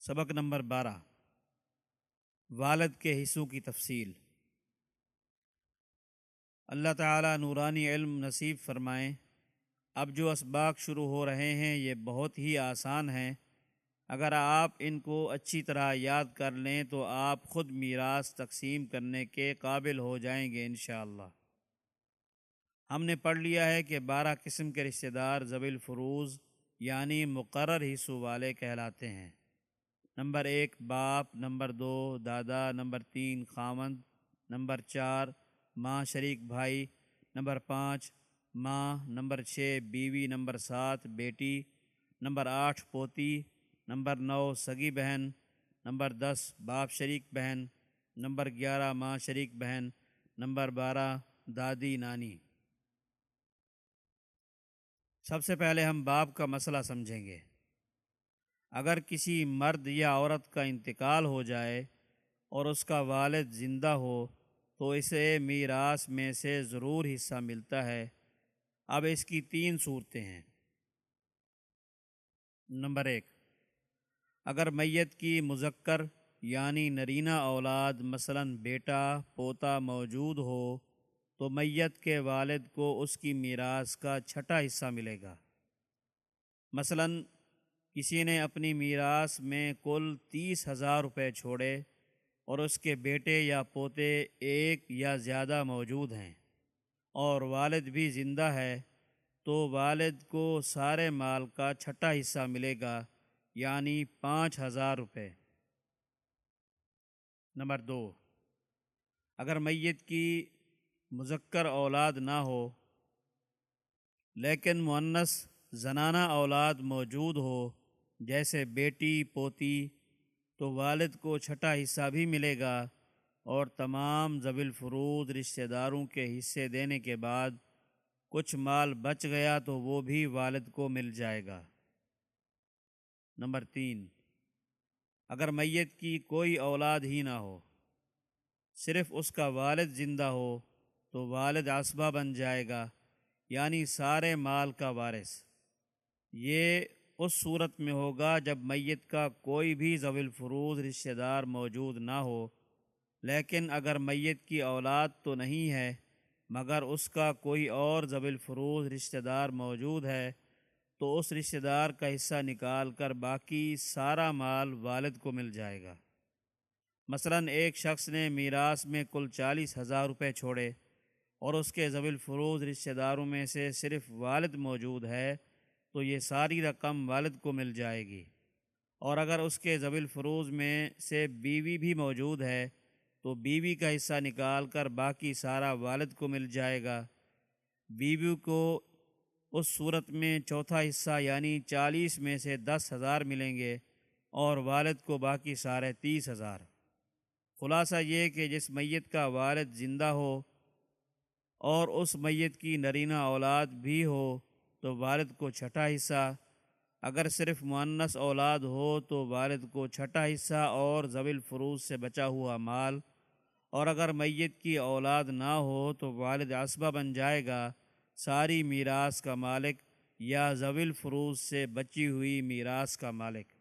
سبق نمبر بارہ۔ والد کے حصوں کی تفصیل۔ اللہ تعالیٰ نورانی علم نصیب فرمائیں اب جو اسباق شروع ہو رہے ہیں، یہ بہت ہی آسان ہیں۔ اگر آپ ان کو اچھی طرح یاد کر لیں تو آپ خود میراث تقسیم کرنے کے قابل ہو جائیں گے انشاءاللہ۔ ہم نے پڑھ لیا ہے کہ بارہ قسم کے رشتہ دار زبی الفروز یعنی مقرر حصوں والے کہلاتے ہیں۔ نمبر ایک باپ، نمبر دو دادا، نمبر تین خامند، نمبر چار ماں شریک بھائی، نمبر پانچ ماں، نمبر چھ بیوی، نمبر سات بیٹی، نمبر آٹھ پوتی، نمبر نو سگی بہن، نمبر دس باپ شریک بہن، نمبر گیارہ ماں شریک بہن، نمبر بارہ دادی نانی۔ سب سے پہلے ہم باپ کا مسئلہ سمجھیں گے۔ اگر کسی مرد یا عورت کا انتقال ہو جائے اور اس کا والد زندہ ہو، تو اسے میراث میں سے ضرور حصہ ملتا ہے۔ اب اس کی تین صورتیں ہیں۔ نمبر ایک، اگر میت کی مذکر یعنی نرینہ اولاد مثلا بیٹا، پوتا موجود ہو، تو میت کے والد کو اس کی میراث کا چھٹا حصہ ملے گا۔ مثلا کسی نے اپنی میراث میں کل تیس ہزار روپے چھوڑے اور اس کے بیٹے یا پوتے ایک یا زیادہ موجود ہیں اور والد بھی زندہ ہے، تو والد کو سارے مال کا چھٹا حصہ ملے گا یعنی پانچ ہزار روپے۔ نمبر دو، اگر میت کی مذکر اولاد نہ ہو، لیکن معنس زنانہ اولاد موجود ہو جیسے بیٹی، پوتی تو والد کو چھٹا حصہ بھی ملے گا اور تمام زبی الفرود رشتہ داروں کے حصے دینے کے بعد کچھ مال بچ گیا تو وہ بھی والد کو مل جائے گا۔ نمبر تین، اگر میت کی کوئی اولاد ہی نہ ہو، صرف اس کا والد زندہ ہو تو والد عصبہ بن جائے گا یعنی سارے مال کا وارث۔ یہ اس صورت میں ہوگا جب میت کا کوئی بھی ضوی الفروز رشتہ دار موجود نہ ہو۔ لیکن اگر میت کی اولاد تو نہیں ہے، مگر اس کا کوئی اور ضوی الفروز رشتہ دار موجود ہے، تو اس رشتہ دار کا حصہ نکال کر باقی سارا مال والد کو مل جائے گا۔ مثلا ایک شخص نے میراث میں کل چالیس ہزار روپے چھوڑے اور اس کے ضوی الفروز رشتہ داروں میں سے صرف والد موجود ہے۔ تو یہ ساری رقم والد کو مل جائے گی۔ اور اگر اس کے زبی الفروز میں سے بیوی بھی موجود ہے، تو بیوی کا حصہ نکال کر باقی سارا والد کو مل جائے گا۔ بیوی کو اس صورت میں چوتھا حصہ یعنی چالیس میں سے دس ہزار ملیں گے اور والد کو باقی سارے تیس ہزار۔ خلاصہ یہ کہ جس میت کا والد زندہ ہو اور اس میت کی نرینہ اولاد بھی ہو تو والد کو چھٹا حصہ۔ اگر صرف معنس اولاد ہو تو والد کو چھٹا حصہ اور زویل فروز سے بچا ہوا مال۔ اور اگر میت کی اولاد نہ ہو تو والد عصبہ بن جائے گا۔ ساری میراث کا مالک یا زویل فروز سے بچی ہوئی میراث کا مالک۔